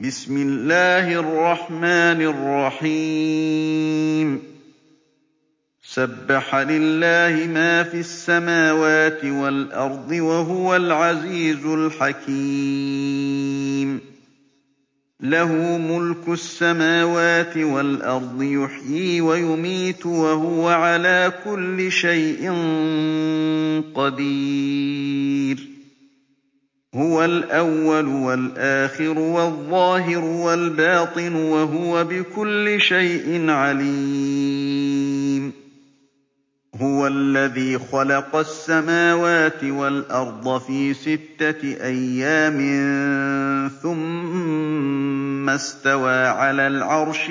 بِسْمِ اللَّهِ الرَّحْمَٰنِ الرَّحِيمِ. سَبَّحَ لِلَّهِ مَا فِي السَّمَاوَاتِ وَالْأَرْضِ ۖ وَهُوَ الْعَزِيزُ الْحَكِيمُ. لَهُ مُلْكُ السَّمَاوَاتِ وَالْأَرْضِ ۖ يُحْيِي وَيُمِيتُ ۖ وَهُوَ عَلَىٰ كُلِّ شَيْءٍ قَدِيرٌ. الْأَوَّلُ وَالْآخِرُ وَالظَّاهِرُ وَالْبَاطِنُ ۖ وَهُوَ بِكُلِّ شَيْءٍ عَلِيمٌ. هُوَ الَّذِي خَلَقَ السَّمَاوَاتِ وَالْأَرْضَ فِي سِتَّةِ أَيَّامٍ ثُمَّ اسْتَوَىٰ عَلَى الْعَرْشِ ۖ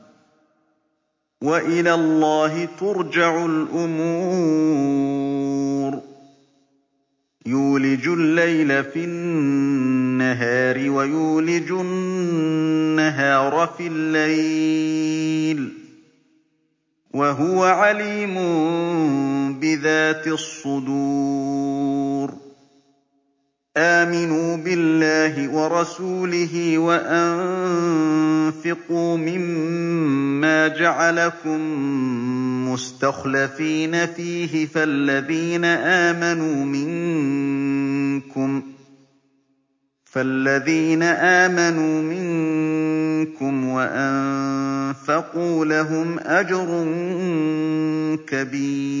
وَإِلَى اللَّهِ تُرْجَعُ الْأُمُورُ. يُولِجُ اللَّيْلَ فِي النَّهَارِ وَيُولِجُ النَّهَارَ فِي اللَّيْلِ ۚ. وَهُوَ عَلِيمٌ بِذَاتِ الصُّدُورِ. آمِنُوا بِاللَّهِ وَرَسُولِهِ وَأَنفِقُوا مِمَّا جَعَلَكُم مُّسْتَخْلَفِينَ فِيهِ ۖ فَالَّذِينَ آمَنُوا مِنكُمْ وَأَنفَقُوا لَهُمْ أَجْرٌ كَبِيرٌ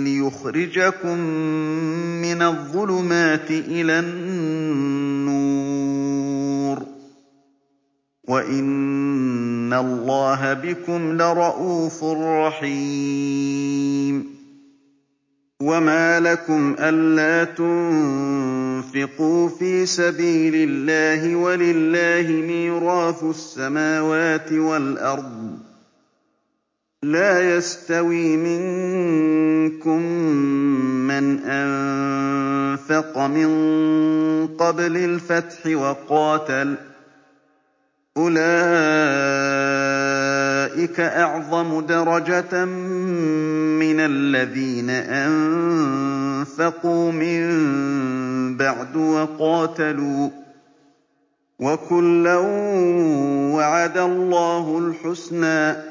لِّيُخْرِجَكُم مِّنَ الظُّلُمَاتِ إِلَى النُّورِ ۚ. وَإِنَّ اللَّهَ بِكُمْ لَرَءُوفٌ رَّحِيمٌ. وَمَا لَكُمْ أَلَّا تُنفِقُوا فِي سَبِيلِ اللَّهِ وَلِلَّهِ مِيرَاثُ السَّمَاوَاتِ وَالْأَرْضِ ۚ. لَا يَسْتَوِي مِنكُم مَّنْ أَنفَقَ مِن قَبْلِ الْفَتْحِ وَقَاتَلَ ۚ. أُولَٰئِكَ أَعْظَمُ دَرَجَةً مِّنَ الَّذِينَ أَنفَقُوا مِن بَعْدُ وَقَاتَلُوا ۚ. وَكُلًّا وَعَدَ اللَّهُ الْحُسْنَىٰ ۚ.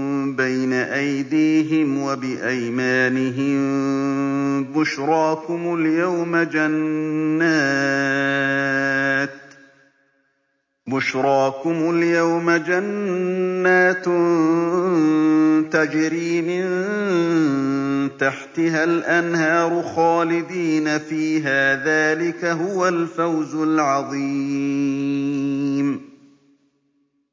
بَيْنَ أَيْدِيهِمْ وَبِأَيْمَانِهِم ۖ بُشْرَاكُمُ الْيَوْمَ جَنَّاتٌ تَجْرِي مِن تَحْتِهَا الْأَنْهَارُ خَالِدِينَ فِيهَا ۚ ذَٰلِكَ هُوَ الْفَوْزُ الْعَظِيمُ.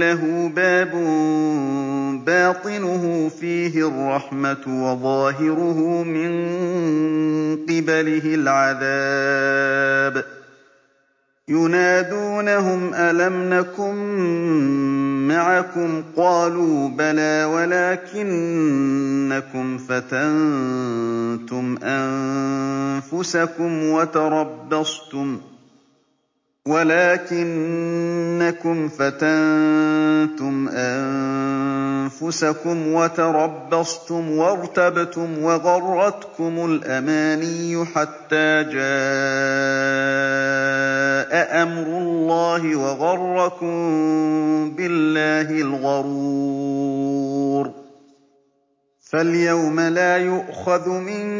لَّهُ بَابٌ بَاطِنُهُ فِيهِ الرَّحْمَةُ وَظَاهِرُهُ مِن قِبَلِهِ الْعَذَابُ. يُنَادُونَهُمْ أَلَمْ نَكُن مَّعَكُمْ ۖ؟ قَالُوا بَلَىٰ وَلَٰكِنَّكُمْ فَتَنتُمْ أَنفُسَكُمْ وَتَرَبَّصْتُمْ. وَلَٰكِنَّكُمْ فَتَنتُمْ أَنفُسَكُمْ وَتَرَبَّصْتُمْ وَارْتَبْتُمْ وَغَرَّتْكُمُ الْأَمَانِيُّ حَتَّىٰ جَاءَ أَمْرُ اللَّهِ وَغَرَّكُم بِاللَّهِ الْغَرُورُ. فَالْيَوْمَ لَا يُؤْخَذُ مِنكُمْ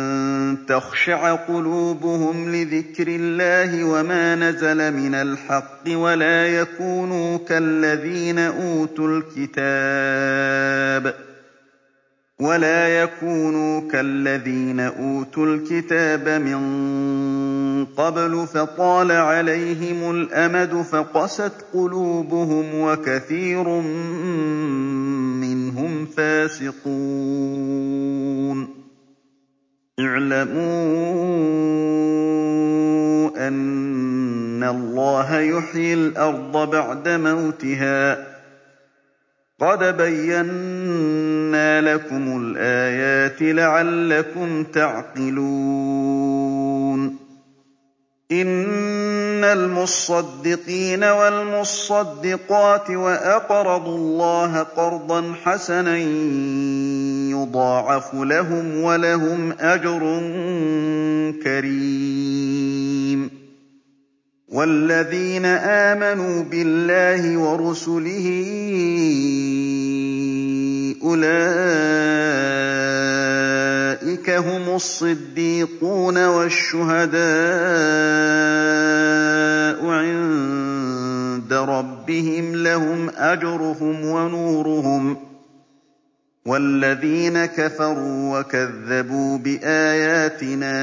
تَخْشَعَ قُلُوبُهُمْ لِذِكْرِ اللَّهِ وَمَا نَزَلَ مِنَ الْحَقِّ وَلَا يَكُونُوا كَالَّذِينَ أُوتُوا الْكِتَابَ مِن قَبْلُ فَطَالَ عَلَيْهِمُ الْأَمَدُ فَقَسَتْ قُلُوبُهُمْ ۖ وَكَثِيرٌ مِّنْهُمْ فَاسِقُونَ اعْلَمُوا أَنَّ اللَّهَ يُحْيِي الْأَرْضَ بَعْدَ مَوْتِهَا ۚ. قَدْ بَيَّنَّا لَكُمُ الْآيَاتِ لَعَلَّكُمْ تَعْقِلُونَ. إِنَّ الْمُصَّدِّقِينَ وَالْمُصَّدِّقَاتِ وَأَقْرَضُوا اللَّهَ قَرْضًا حَسَنًا يُضَاعَفُ لَهُمْ وَلَهُمْ أَجْرٌ كَرِيمٌ. وَالَّذِينَ آمَنُوا بِاللَّهِ وَرُسُلِهِ أُولَٰئِكَ هُمُ الصِّدِّيقُونَ وَالشُّهَدَاءُ عِندَ رَبِّهِمْ ۖ لَهُمْ أَجْرُهُمْ وَنُورُهُمْ ۖ. وَالَّذِينَ كَفَرُوا وَكَذَّبُوا بِآيَاتِنَا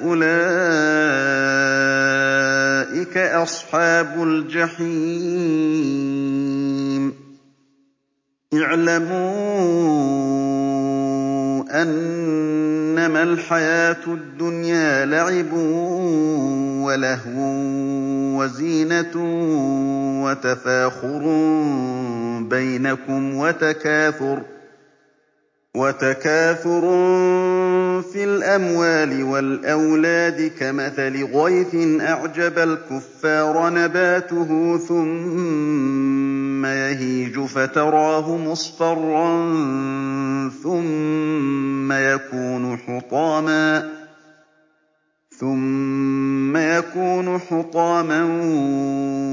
أُولَٰئِكَ أَصْحَابُ الْجَحِيمِ اعْلَمُوا أَنَّمَا الْحَيَاةُ الدُّنْيَا لَعِبٌ وَلَهْوٌ وَزِينَةٌ وَتَفَاخُرٌ بَيْنَكُمْ وَتَكَاثُرٌ فِي الْأَمْوَالِ وَالْأَوْلَادِ كَمَثَلِ غَيْثٍ أَعْجَبَ الْكُفَّارَ نَبَاتُهُ ثُمَّ يَهِيجُ فَتَرَاهُ مُصْفَرًّا ثُمَّ يَكُونُ حُطَامًا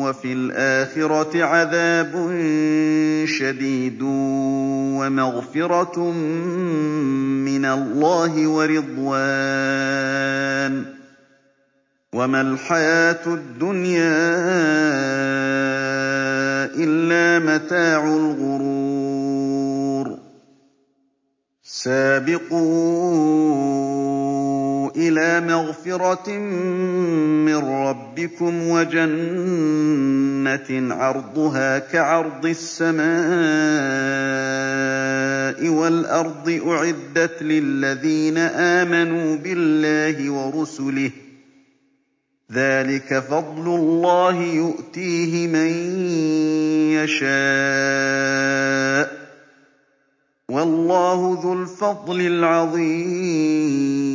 وَفِي الْآخِرَةِ عَذَابٌ شَدِيدٌ وَمَغْفِرَةٌ مِّنَ اللَّهِ وَرِضْوَانٌ ۚ. وَمَا الْحَيَاةُ الدُّنْيَا إِلَّا مَتَاعُ الْغُرُورِ. إِلَىٰ مَغْفِرَةٍ مِّن رَّبِّكُمْ وَجَنَّةٍ عَرْضُهَا كَعَرْضِ السَّمَاءِ وَالْأَرْضِ أُعِدَّتْ لِلَّذِينَ آمَنُوا بِاللَّهِ وَرُسُلِهِ ۚ ذَٰلِكَ فَضْلُ اللَّهِ يُؤْتِيهِ مَن يَشَاءُ ۚ وَاللَّهُ ذُو الْفَضْلِ الْعَظِيمِ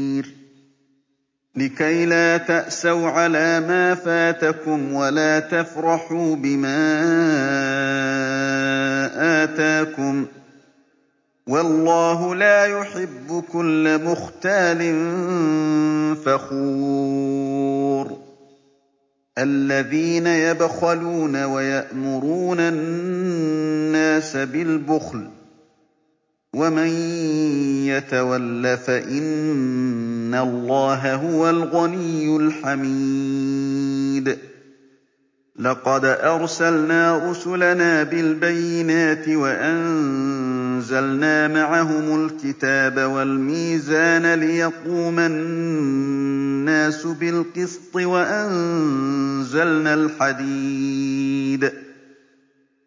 لِّكَيْ لَا تَأْسَوْا عَلَىٰ مَا فَاتَكُمْ وَلَا تَفْرَحُوا بِمَا آتَاكُمْ ۗ وَاللَّهُ لَا يُحِبُّ كُلَّ مُخْتَالٍ فَخُورٍ الَّذِينَ يَبْخَلُونَ وَيَأْمُرُونَ النَّاسَ بِالْبُخْلِ ۗ وَمَن يَتَوَلَّ فَإِنَّ اللَّهَ هُوَ الْغَنِيُّ الْحَمِيدُ لَقَدْ أَرْسَلْنَا رُسُلَنَا بِالْبَيِّنَاتِ وَأَنزَلْنَا مَعَهُمُ الْكِتَابَ وَالْمِيزَانَ لِيَقُومَ النَّاسُ بِالْقِسْطِ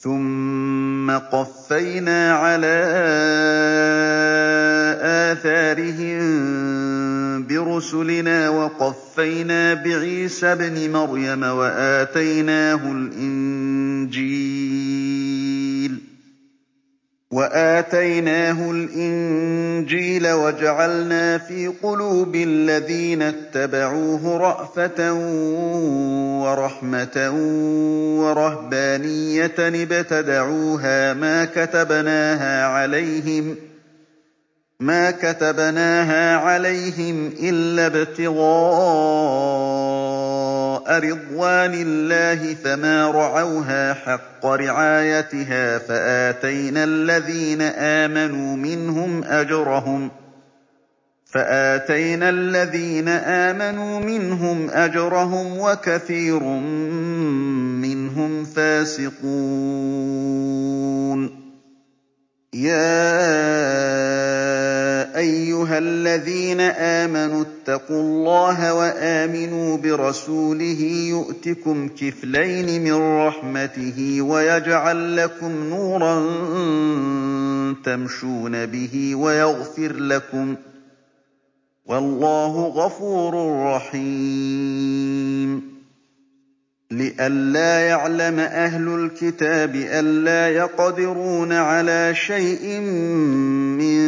ثُمَّ قَفَّيْنَا عَلَىٰ آثَارِهِم بِرُسُلِنَا وَقَفَّيْنَا بِعِيسَى ابْنِ مَرْيَمَ وَآتَيْنَاهُ الْإِنجِيلَ وَجَعَلْنَا فِي قُلُوبِ الَّذِينَ اتَّبَعُوهُ رَأْفَةً وَرَحْمَةً وَرَهْبَانِيَّةً ابْتَدَعُوهَا مَا كَتَبْنَاهَا عَلَيْهِمْ إِلَّا ابْتِغَاءَ رِضْوَانِ اللَّهِ فَمَا رَعَوْهَا حَقَّ رِعَايَتِهَا فَآتَيْنَا الَّذِينَ آمَنُوا مِنْهُمْ أَجْرَهُمْ وَكَثِيرٌ مِّنْهُمْ فَاسِقُونَ أَيُّهَا الَّذِينَ آمَنُوا اتَّقُوا اللَّهَ وَآمِنُوا بِرَسُولِهِ يُؤْتِكُمْ كِفْلَيْنِ مِن رَّحْمَتِهِ وَيَجْعَل لَّكُمْ نُورًا تَمْشُونَ بِهِ وَيَغْفِرْ لَكُمْ ۚ وَاللَّهُ غَفُورٌ رَّحِيمٌ لِّئَلَّا يَعْلَمَ أَهْلُ الْكِتَابِ أَلَّا يَقْدِرُونَ عَلَىٰ شَيْءٍ مِّن